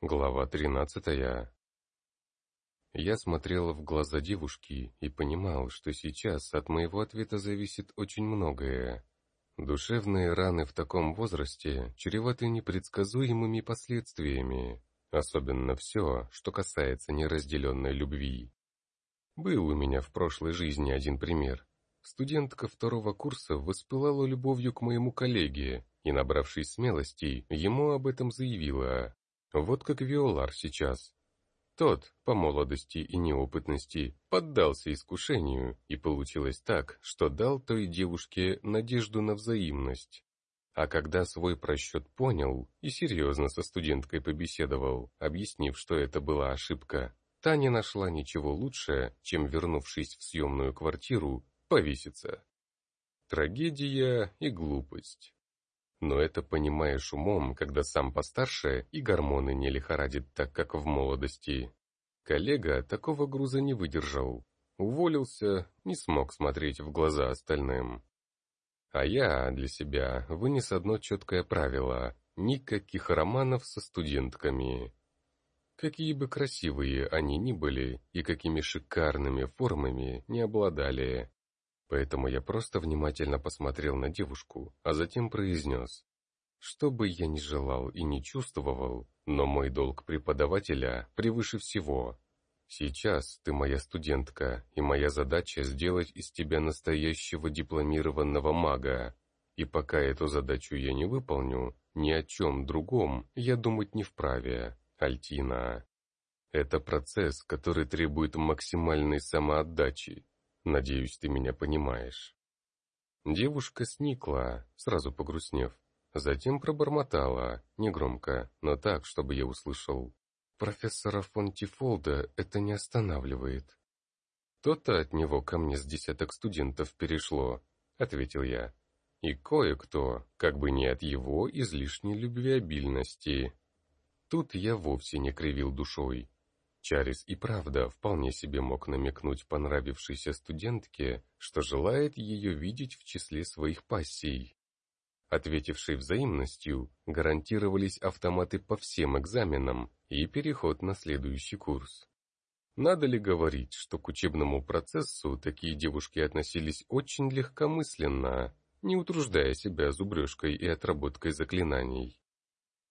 Глава тринадцатая. Я смотрел в глаза девушки и понимал, что сейчас от моего ответа зависит очень многое. Душевные раны в таком возрасте чреваты непредсказуемыми последствиями, особенно все, что касается неразделенной любви. Был у меня в прошлой жизни один пример. Студентка второго курса воспылала любовью к моему коллеге и, набравшись смелости, ему об этом заявила. Вот как Виолар сейчас. Тот, по молодости и неопытности, поддался искушению, и получилось так, что дал той девушке надежду на взаимность. А когда свой просчет понял и серьезно со студенткой побеседовал, объяснив, что это была ошибка, та не нашла ничего лучше, чем, вернувшись в съемную квартиру, повеситься. Трагедия и глупость. Но это понимаешь умом, когда сам постарше и гормоны не лихорадит так, как в молодости. Коллега такого груза не выдержал. Уволился, не смог смотреть в глаза остальным. А я для себя вынес одно четкое правило – никаких романов со студентками. Какие бы красивые они ни были и какими шикарными формами не обладали, Поэтому я просто внимательно посмотрел на девушку, а затем произнес. Что бы я ни желал и не чувствовал, но мой долг преподавателя превыше всего. Сейчас ты моя студентка, и моя задача сделать из тебя настоящего дипломированного мага. И пока эту задачу я не выполню, ни о чем другом я думать не вправе, Альтина. Это процесс, который требует максимальной самоотдачи, Надеюсь, ты меня понимаешь». Девушка сникла, сразу погрустнев. Затем пробормотала, негромко, но так, чтобы я услышал. «Профессора Фонтифолда это не останавливает». «То-то от него ко мне с десяток студентов перешло», — ответил я. «И кое-кто, как бы не от его излишней любвеобильности». Тут я вовсе не кривил душой. Чарис и правда вполне себе мог намекнуть понравившейся студентке, что желает ее видеть в числе своих пассий. Ответившей взаимностью, гарантировались автоматы по всем экзаменам и переход на следующий курс. Надо ли говорить, что к учебному процессу такие девушки относились очень легкомысленно, не утруждая себя зубрежкой и отработкой заклинаний?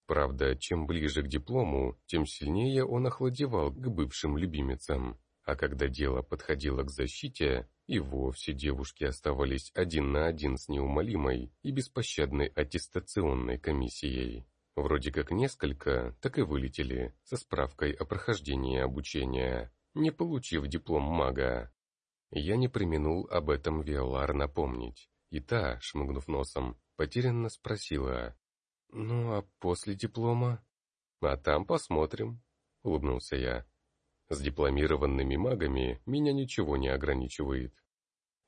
Правда, чем ближе к диплому, тем сильнее он охладевал к бывшим любимицам. А когда дело подходило к защите, и вовсе девушки оставались один на один с неумолимой и беспощадной аттестационной комиссией. Вроде как несколько, так и вылетели, со справкой о прохождении обучения, не получив диплом мага. Я не применул об этом Виолар напомнить, и та, шмыгнув носом, потерянно спросила, «Ну, а после диплома?» «А там посмотрим», — улыбнулся я. «С дипломированными магами меня ничего не ограничивает».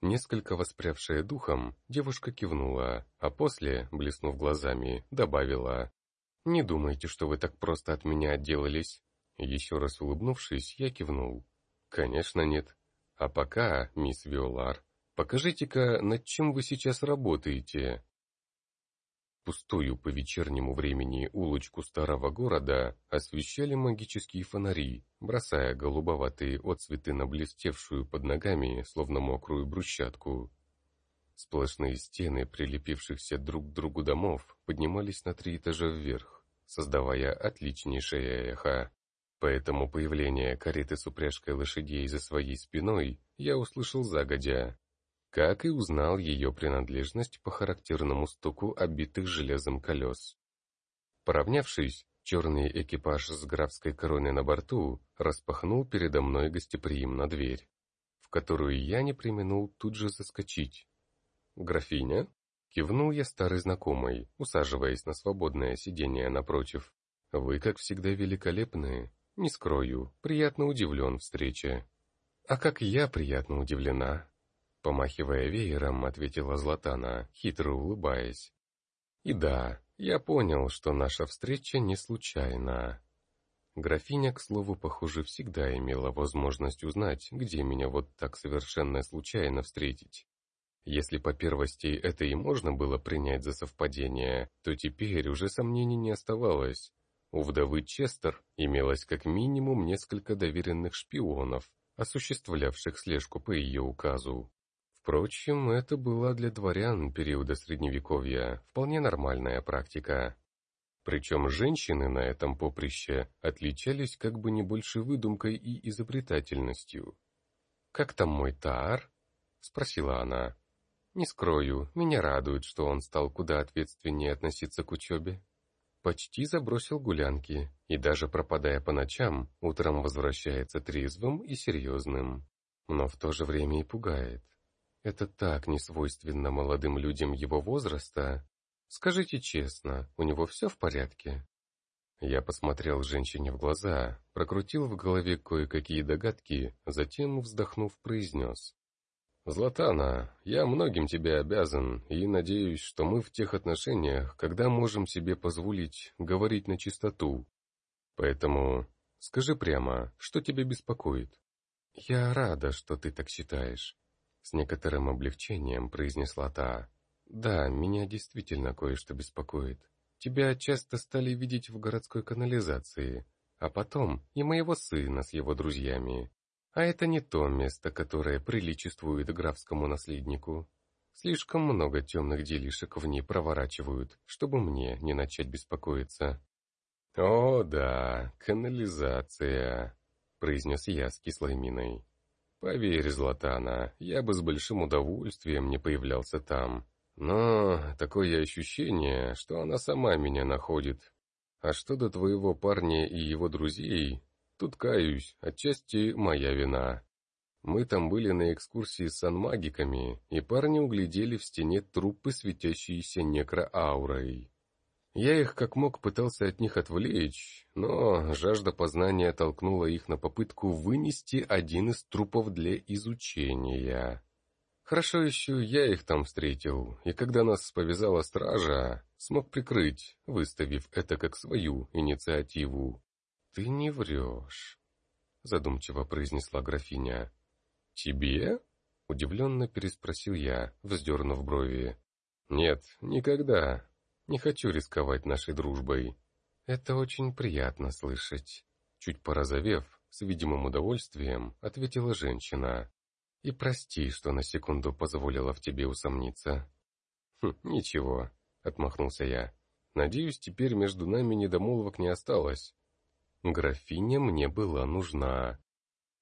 Несколько воспрявшая духом, девушка кивнула, а после, блеснув глазами, добавила. «Не думайте, что вы так просто от меня отделались». Еще раз улыбнувшись, я кивнул. «Конечно нет. А пока, мисс Виолар, покажите-ка, над чем вы сейчас работаете?» Пустую по вечернему времени улочку старого города освещали магические фонари, бросая голубоватые отцветы на блестевшую под ногами, словно мокрую брусчатку. Сплошные стены прилепившихся друг к другу домов поднимались на три этажа вверх, создавая отличнейшее эхо. Поэтому появление кареты с упряжкой лошадей за своей спиной я услышал загодя, как и узнал ее принадлежность по характерному стуку обитых железом колес. Поравнявшись, черный экипаж с графской короной на борту распахнул передо мной гостеприимно дверь, в которую я не применул тут же заскочить. «Графиня?» — кивнул я старой знакомой, усаживаясь на свободное сиденье напротив. «Вы, как всегда, великолепны. Не скрою, приятно удивлен встрече». «А как я приятно удивлена!» Помахивая веером, ответила Златана, хитро улыбаясь. И да, я понял, что наша встреча не случайна. Графиня, к слову, похоже, всегда имела возможность узнать, где меня вот так совершенно случайно встретить. Если по первости это и можно было принять за совпадение, то теперь уже сомнений не оставалось. у вдовы Честер имелось как минимум несколько доверенных шпионов, осуществлявших слежку по ее указу. Впрочем, это была для дворян периода Средневековья вполне нормальная практика. Причем женщины на этом поприще отличались как бы не больше выдумкой и изобретательностью. «Как там мой Таар?» — спросила она. «Не скрою, меня радует, что он стал куда ответственнее относиться к учебе. Почти забросил гулянки, и даже пропадая по ночам, утром возвращается трезвым и серьезным. Но в то же время и пугает. Это так несвойственно молодым людям его возраста. Скажите честно, у него все в порядке?» Я посмотрел женщине в глаза, прокрутил в голове кое-какие догадки, затем, вздохнув, произнес. «Златана, я многим тебе обязан, и надеюсь, что мы в тех отношениях, когда можем себе позволить говорить на чистоту. Поэтому скажи прямо, что тебя беспокоит?» «Я рада, что ты так считаешь», — с некоторым облегчением произнесла та. «Да, меня действительно кое-что беспокоит. Тебя часто стали видеть в городской канализации, а потом и моего сына с его друзьями. А это не то место, которое приличествует графскому наследнику. Слишком много темных делишек в ней проворачивают, чтобы мне не начать беспокоиться. «О, да, канализация», — произнес я с кислой миной. «Поверь, Златана, я бы с большим удовольствием не появлялся там. Но такое ощущение, что она сама меня находит. А что до твоего парня и его друзей, тут каюсь, отчасти моя вина. Мы там были на экскурсии с санмагиками, и парни углядели в стене трупы, светящиеся некроаурой. Я их как мог пытался от них отвлечь, но жажда познания толкнула их на попытку вынести один из трупов для изучения. Хорошо еще я их там встретил, и когда нас повязала стража, смог прикрыть, выставив это как свою инициативу. «Ты не врешь», — задумчиво произнесла графиня. «Тебе?» — удивленно переспросил я, вздернув брови. «Нет, никогда. Не хочу рисковать нашей дружбой». «Это очень приятно слышать». Чуть порозовев, с видимым удовольствием, ответила женщина. И прости, что на секунду позволила в тебе усомниться. Хм, ничего, отмахнулся я. Надеюсь, теперь между нами недомолвок не осталось. Графиня мне была нужна.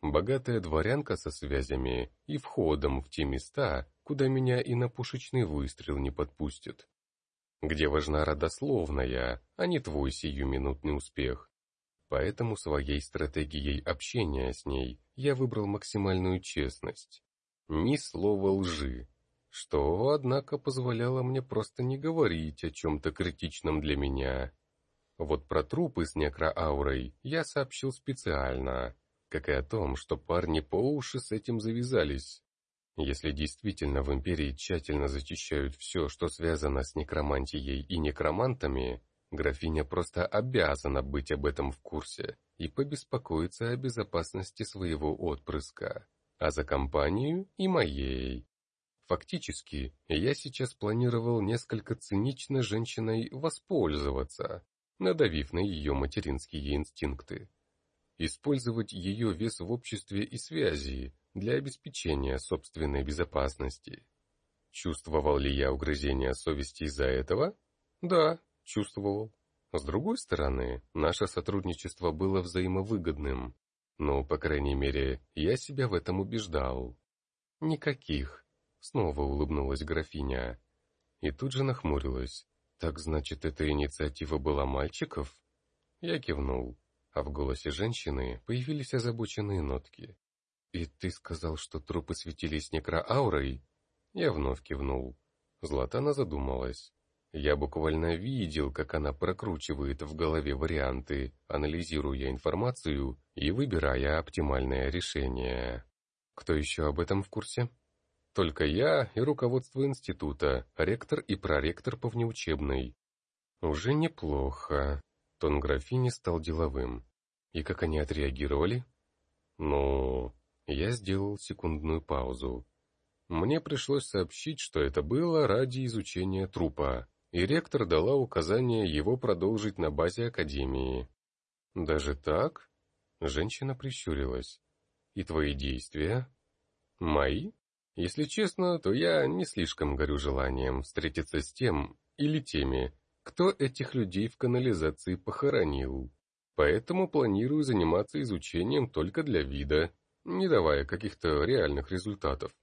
Богатая дворянка со связями и входом в те места, куда меня и на пушечный выстрел не подпустят. Где важна родословная, а не твой сиюминутный успех. Поэтому своей стратегией общения с ней я выбрал максимальную честность. Ни слова лжи, что, однако, позволяло мне просто не говорить о чем-то критичном для меня. Вот про трупы с некроаурой я сообщил специально, как и о том, что парни по уши с этим завязались. Если действительно в Империи тщательно зачищают все, что связано с некромантией и некромантами, Графиня просто обязана быть об этом в курсе и побеспокоиться о безопасности своего отпрыска, а за компанию и моей. Фактически, я сейчас планировал несколько цинично женщиной воспользоваться, надавив на ее материнские инстинкты. Использовать ее вес в обществе и связи для обеспечения собственной безопасности. Чувствовал ли я угрызение совести из-за этого? Да, чувствовал. С другой стороны, наше сотрудничество было взаимовыгодным. Но, по крайней мере, я себя в этом убеждал. «Никаких», — снова улыбнулась графиня. И тут же нахмурилась. «Так значит, эта инициатива была мальчиков?» Я кивнул, а в голосе женщины появились озабоченные нотки. «И ты сказал, что трупы светились некроаурой?» Я вновь кивнул. Златана задумалась. Я буквально видел, как она прокручивает в голове варианты, анализируя информацию и выбирая оптимальное решение. Кто еще об этом в курсе? Только я и руководство института, ректор и проректор по внеучебной. Уже неплохо. Тон графини стал деловым. И как они отреагировали? Ну, я сделал секундную паузу. Мне пришлось сообщить, что это было ради изучения трупа, и ректор дала указание его продолжить на базе Академии. «Даже так?» Женщина прищурилась. «И твои действия?» «Мои? Если честно, то я не слишком горю желанием встретиться с тем или теми, кто этих людей в канализации похоронил. Поэтому планирую заниматься изучением только для вида, не давая каких-то реальных результатов.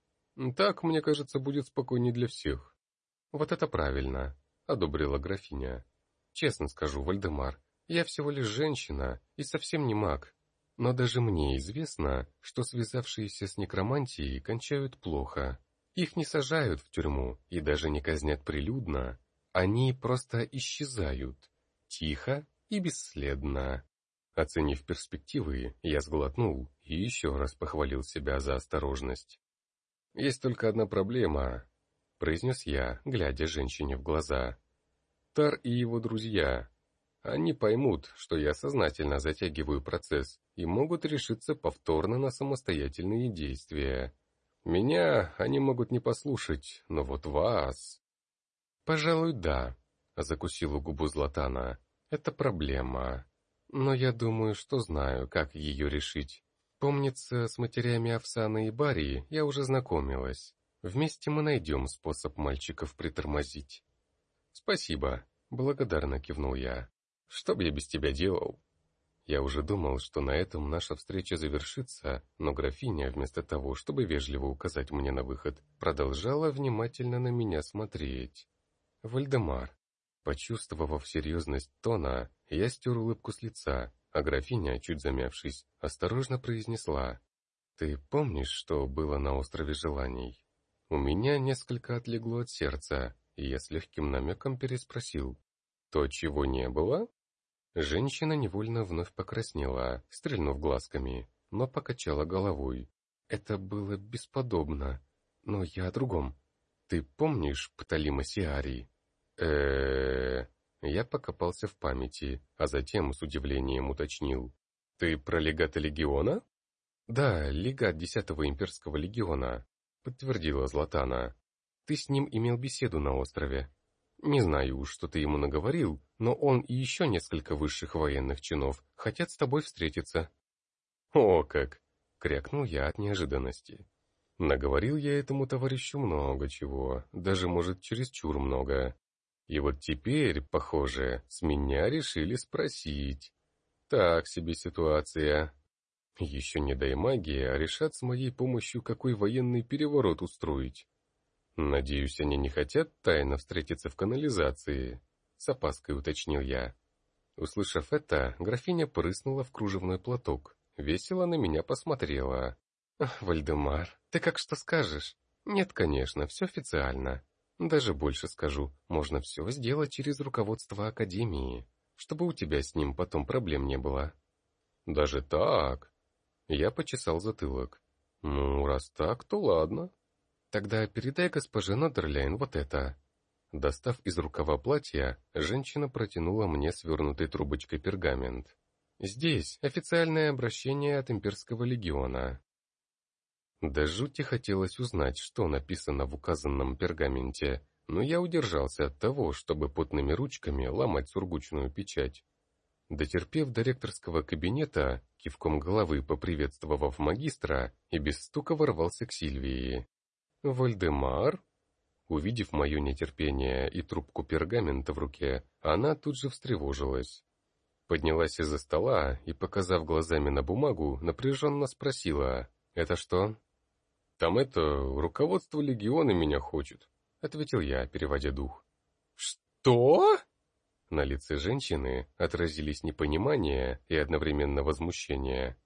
Так, мне кажется, будет спокойнее для всех. Вот это правильно, одобрила графиня. Честно скажу, Вальдемар, я всего лишь женщина и совсем не маг. Но даже мне известно, что связавшиеся с некромантией кончают плохо. Их не сажают в тюрьму и даже не казнят прилюдно. Они просто исчезают. Тихо и бесследно. Оценив перспективы, я сглотнул и еще раз похвалил себя за осторожность. «Есть только одна проблема», — произнес я, глядя женщине в глаза. «Тар и его друзья. Они поймут, что я сознательно затягиваю процесс и могут решиться повторно на самостоятельные действия. Меня они могут не послушать, но вот вас...» «Пожалуй, да», — закусила губу Златана. «Это проблема. Но я думаю, что знаю, как ее решить. Помнится, с матерями Овсаны и Барии я уже знакомилась. Вместе мы найдем способ мальчиков притормозить. Спасибо, благодарно кивнул я. Что бы я без тебя делал? Я уже думал, что на этом наша встреча завершится, но графиня, вместо того, чтобы вежливо указать мне на выход, продолжала внимательно на меня смотреть. Вальдемар. Почувствовав серьезность тона, я стер улыбку с лица а графиня, чуть замявшись, осторожно произнесла. «Ты помнишь, что было на острове Желаний?» У меня несколько отлегло от сердца, и я с легким намеком переспросил. «То, чего не было?» Женщина невольно вновь покраснела, стрельнув глазками, но покачала головой. «Это было бесподобно. Но я о другом. Ты помнишь Пталима Сиарий?» Э я покопался в памяти, а затем с удивлением уточнил. «Ты про легата легиона?» «Да, легат десятого имперского легиона», — подтвердила Златана. «Ты с ним имел беседу на острове. Не знаю уж, что ты ему наговорил, но он и еще несколько высших военных чинов хотят с тобой встретиться». «О как!» — крякнул я от неожиданности. Наговорил я этому товарищу много чего, даже, может, чересчур много. И вот теперь, похоже, с меня решили спросить. Так себе ситуация. Еще не дай магии, а решат с моей помощью какой военный переворот устроить. Надеюсь, они не хотят тайно встретиться в канализации, с опаской уточнил я. Услышав это, графиня прыснула в кружевной платок, весело на меня посмотрела. «Вальдемар, ты как что скажешь?» «Нет, конечно, все официально. Даже больше скажу, можно все сделать через руководство Академии, чтобы у тебя с ним потом проблем не было. Даже так? Я почесал затылок. Ну, раз так, то ладно. Тогда передай госпоже Нодерляйн вот это. Достав из рукава платья, женщина протянула мне свернутой трубочкой пергамент. Здесь официальное обращение от Имперского легиона. До жути хотелось узнать, что написано в указанном пергаменте, но я удержался от того, чтобы потными ручками ломать сургучную печать. Дотерпев до ректорского кабинета, кивком головы поприветствовав магистра, и без стука ворвался к Сильвии. «Вальдемар?» Увидев мое нетерпение и трубку пергамента в руке, она тут же встревожилась. Поднялась из-за стола и, показав глазами на бумагу, напряженно спросила «Это что?» Там это, руководство легиона меня хочет, ответил я, переводя дух. Что? На лице женщины отразились непонимание и одновременно возмущение.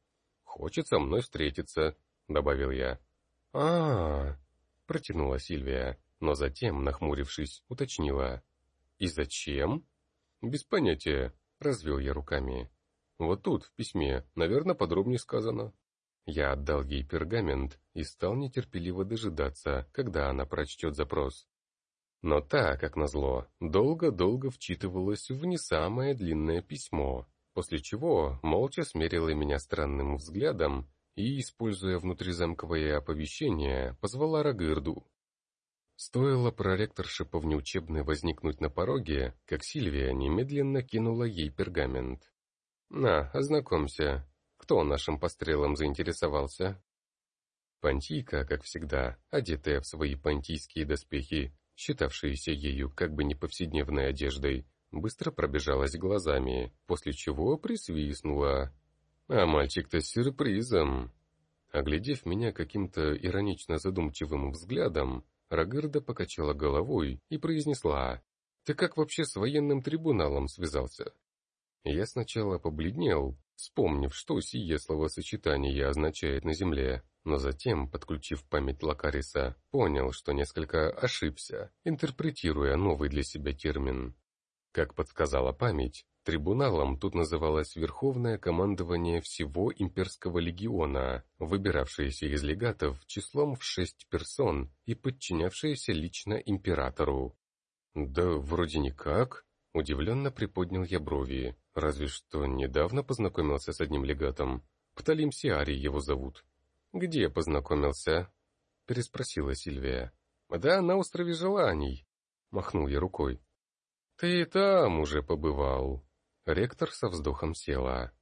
Хочет со мной встретиться, добавил я. А, -а, -а протянула Сильвия, но затем, нахмурившись, уточнила: "И зачем?" "Без понятия", развел я руками. "Вот тут в письме, наверное, подробнее сказано". Я отдал ей пергамент и стал нетерпеливо дожидаться, когда она прочтет запрос. Но та, как назло, долго-долго вчитывалась в не самое длинное письмо, после чего молча смерила меня странным взглядом и, используя внутризамковое оповещение, позвала Рагырду. Стоило проректорше по внеучебной возникнуть на пороге, как Сильвия немедленно кинула ей пергамент. «На, ознакомься. Кто нашим пострелом заинтересовался?» Пантийка, как всегда, одетая в свои пантийские доспехи, считавшиеся ею как бы не повседневной одеждой, быстро пробежалась глазами, после чего присвистнула. «А мальчик-то с сюрпризом!» Оглядев меня каким-то иронично задумчивым взглядом, Рагырда покачала головой и произнесла, «Ты как вообще с военным трибуналом связался?» Я сначала побледнел, вспомнив, что сие словосочетание означает на земле, но затем, подключив память Лакариса, понял, что несколько ошибся, интерпретируя новый для себя термин. Как подсказала память, трибуналом тут называлось Верховное командование всего имперского легиона, выбиравшееся из легатов числом в шесть персон и подчинявшееся лично императору. «Да вроде никак», — удивленно приподнял я брови, разве что недавно познакомился с одним легатом. Пталим Сиари его зовут. «Где познакомился?» — переспросила Сильвия. «Да, на острове Желаний», — махнул я рукой. «Ты и там уже побывал». Ректор со вздохом села.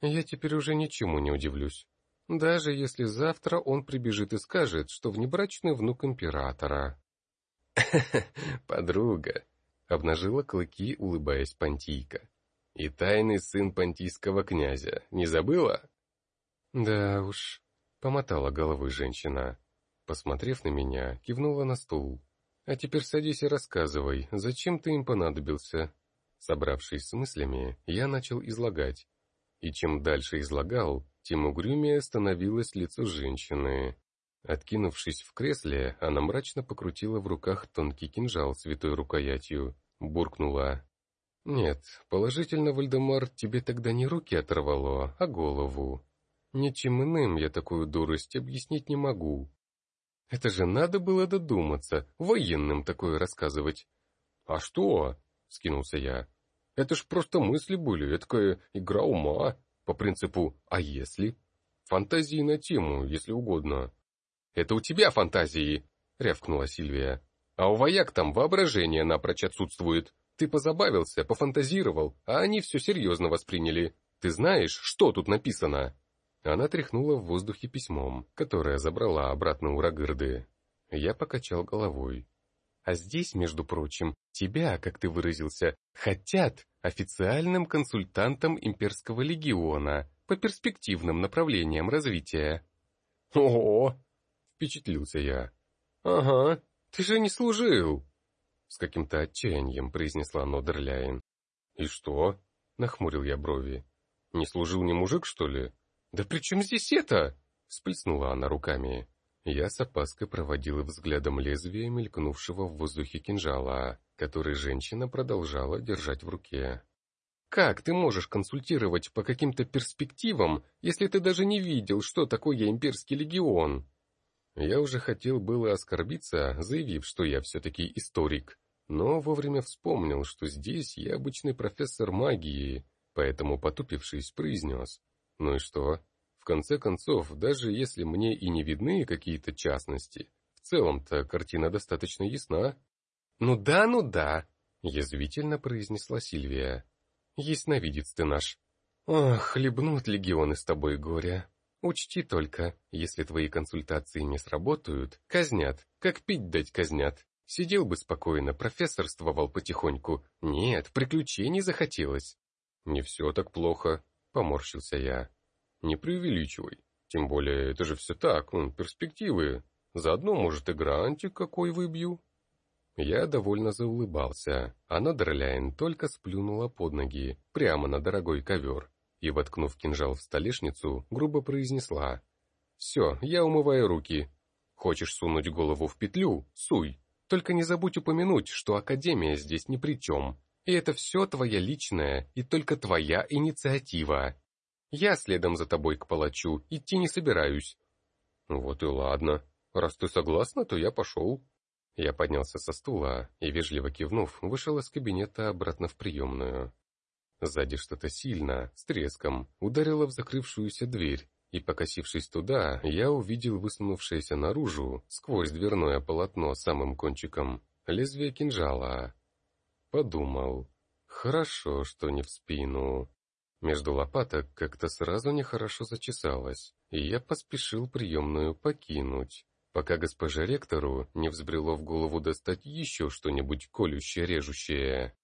«Я теперь уже ничему не удивлюсь. Даже если завтра он прибежит и скажет, что внебрачный внук императора». подруга», — обнажила клыки, улыбаясь Пантийка. «И тайный сын понтийского князя. Не забыла?» «Да уж», — помотала головой женщина. Посмотрев на меня, кивнула на стул. А теперь садись и рассказывай, зачем ты им понадобился?» Собравшись с мыслями, я начал излагать. И чем дальше излагал, тем угрюмее становилось лицо женщины. Откинувшись в кресле, она мрачно покрутила в руках тонкий кинжал с витой рукоятью, буркнула. «Нет, положительно, Вальдемар, тебе тогда не руки оторвало, а голову. Ничем иным я такую дурость объяснить не могу. Это же надо было додуматься, военным такое рассказывать. «А что?» — скинулся я. «Это ж просто мысли были, такая игра ума, по принципу «а если?» Фантазии на тему, если угодно». «Это у тебя фантазии!» — рявкнула Сильвия. «А у вояк там воображение напрочь отсутствует. Ты позабавился, пофантазировал, а они все серьезно восприняли. Ты знаешь, что тут написано?» Она тряхнула в воздухе письмом, которое забрала обратно у Рагырды. Я покачал головой. А здесь, между прочим, тебя, как ты выразился, хотят официальным консультантом имперского легиона по перспективным направлениям развития. Ого! Впечатлился я. Ага, ты же не служил! С каким-то отчаянием произнесла Нодерляйн. И что? Нахмурил я брови. Не служил ни мужик, что ли? «Да при чем здесь это?» — всплеснула она руками. Я с опаской проводила взглядом лезвия, мелькнувшего в воздухе кинжала, который женщина продолжала держать в руке. «Как ты можешь консультировать по каким-то перспективам, если ты даже не видел, что такое имперский легион?» Я уже хотел было оскорбиться, заявив, что я все-таки историк, но вовремя вспомнил, что здесь я обычный профессор магии, поэтому, потупившись, произнес. Ну и что? В конце концов, даже если мне и не видны какие-то частности, в целом-то картина достаточно ясна. «Ну да, ну да», — язвительно произнесла Сильвия. «Ясновидец ты наш». «Ох, хлебнут легионы с тобой горя. Учти только, если твои консультации не сработают, казнят, как пить дать казнят. Сидел бы спокойно, профессорствовал потихоньку. Нет, приключений захотелось». «Не все так плохо», Поморщился я. Не преувеличивай. Тем более, это же все так, ну, перспективы. Заодно, может, и грантик какой выбью. Я довольно заулыбался, а Нодерляйн только сплюнула под ноги, прямо на дорогой ковер, и, воткнув кинжал в столешницу, грубо произнесла. «Все, я умываю руки. Хочешь сунуть голову в петлю? Суй. Только не забудь упомянуть, что Академия здесь ни при чем. И это все твоя личная и только твоя инициатива. Я следом за тобой к палачу идти не собираюсь. Вот и ладно. Раз ты согласна, то я пошел. Я поднялся со стула и, вежливо кивнув, вышел из кабинета обратно в приемную. Сзади что-то сильно, с треском, ударило в закрывшуюся дверь, и, покосившись туда, я увидел высунувшееся наружу, сквозь дверное полотно самым кончиком, лезвие кинжала. Подумал, хорошо, что не в спину. Между лопаток как-то сразу нехорошо зачесалось, и я поспешил приемную покинуть, пока госпоже ректору не взбрело в голову достать еще что-нибудь колющее-режущее.